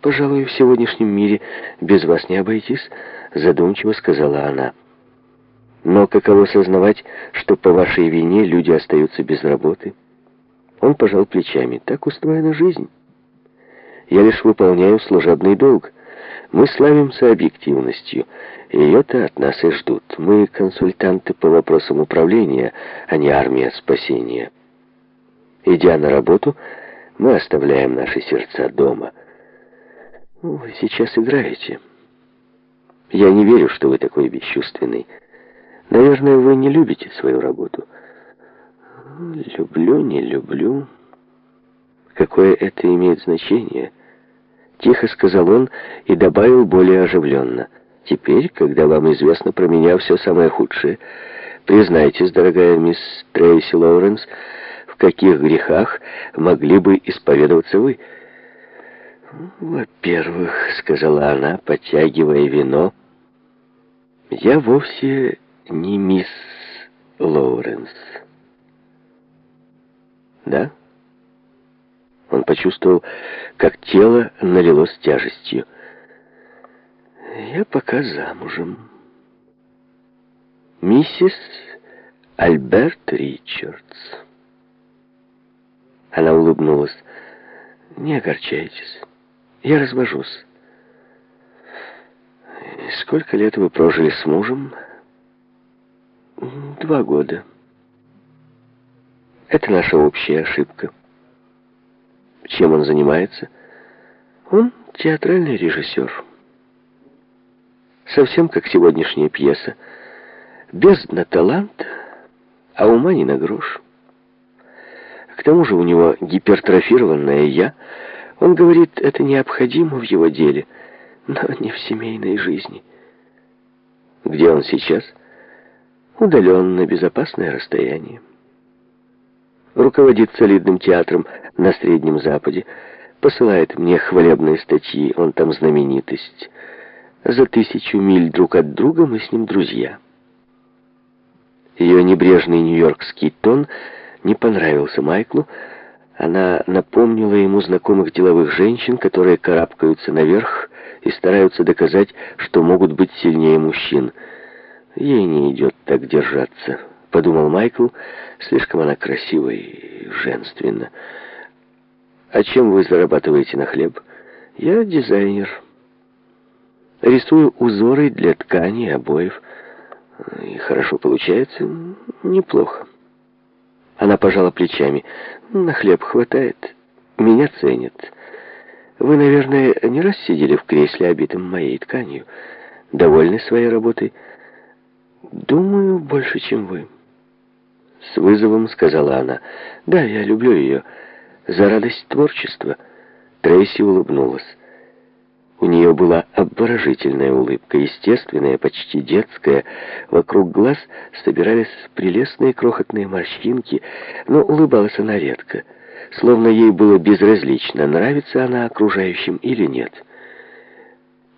«Пожалуй, в сегодняшнем мире без вас не обойтись», — задумчиво сказала она. «Но каково сознавать, что по вашей вине люди остаются без работы?» Он пожал плечами. «Так устроена жизнь. Я лишь выполняю служебный долг. Мы славимся объективностью. Ее-то от нас и ждут. Мы консультанты по вопросам управления, а не армия спасения. Идя на работу, мы оставляем наши сердца дома. Вы сейчас играете. Я не верю, что вы такой бесчувственный. Наверное, вы не любите свою работу. Люблю, не люблю. Какое это имеет значение? Тихо сказал он и добавил более оживленно. Теперь, когда вам известно про меня все самое худшее, признайтесь, дорогая мисс Трейси Лоуренс, в каких грехах могли бы исповедоваться вы? «Во-первых», — сказала она, подтягивая вино, — «я вовсе не мисс Лоуренс». «Да?» Он почувствовал, как тело налилось тяжестью. «Я пока замужем. Миссис Альберт Ричардс». Она улыбнулась. «Не огорчайтесь. Я развожусь. Сколько лет вы прожили с мужем? Два года. Это наша общая ошибка. Чем он занимается? Он театральный режиссер. Совсем как сегодняшняя пьеса. Без на талант, а ума не на грош. К тому же у него гипертрофированное «я». Он говорит, это необходимо в его деле, но не в семейной жизни. Где он сейчас? Удален на безопасное расстояние руководит солидным театром на Среднем Западе, посылает мне хвалебные статьи, он там знаменитость. За тысячу миль друг от друга мы с ним друзья. Ее небрежный нью-йоркский тон не понравился Майклу. Она напомнила ему знакомых деловых женщин, которые карабкаются наверх и стараются доказать, что могут быть сильнее мужчин. Ей не идет так держаться. — подумал Майкл. «Слишком она красива и женственна». «А чем вы зарабатываете на хлеб?» «Я дизайнер. Рисую узоры для ткани, обоев. И хорошо получается. Неплохо». Она пожала плечами. «На хлеб хватает. Меня ценят. Вы, наверное, не раз сидели в кресле, обитом моей тканью. Довольны своей работой?» «Думаю, больше, чем вы». С вызовом сказала она. «Да, я люблю ее. За радость творчества». Трейси улыбнулась. У нее была обворожительная улыбка, естественная, почти детская. Вокруг глаз собирались прелестные крохотные морщинки, но улыбалась она редко, словно ей было безразлично, нравится она окружающим или нет.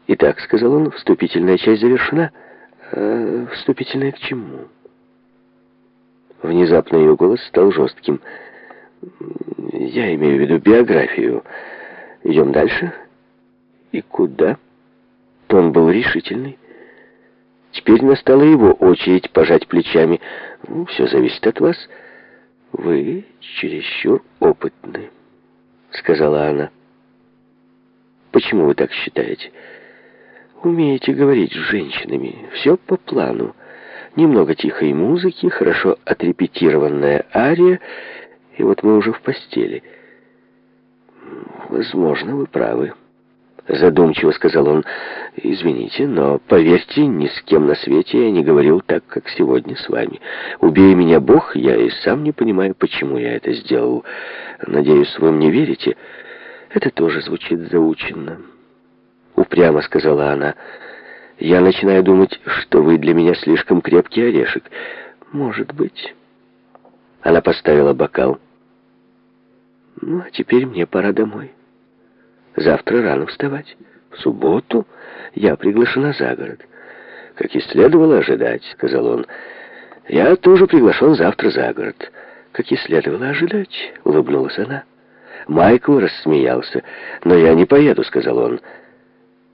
«Итак», — сказал он, — «вступительная часть завершена». «А вступительная к чему?» Внезапно ее голос стал жестким. «Я имею в виду биографию. Идем дальше?» «И куда?» Тон был решительный. Теперь настала его очередь пожать плечами. «Ну, все зависит от вас. Вы чересчур опытны», — сказала она. «Почему вы так считаете?» «Умеете говорить с женщинами. Все по плану немного тихой музыки, хорошо отрепетированная ария, и вот мы уже в постели. «Возможно, вы правы», — задумчиво сказал он. «Извините, но, поверьте, ни с кем на свете я не говорил так, как сегодня с вами. Убей меня, Бог, я и сам не понимаю, почему я это сделал. Надеюсь, вы мне верите?» «Это тоже звучит заученно», — упрямо сказала она. Я начинаю думать, что вы для меня слишком крепкий орешек. Может быть. Она поставила бокал. Ну, а теперь мне пора домой. Завтра рано вставать. В субботу я приглашена за город. Как и следовало ожидать, сказал он. Я тоже приглашен завтра за город. Как и следовало ожидать, улыбнулась она. Майкл рассмеялся. «Но я не поеду», — сказал он.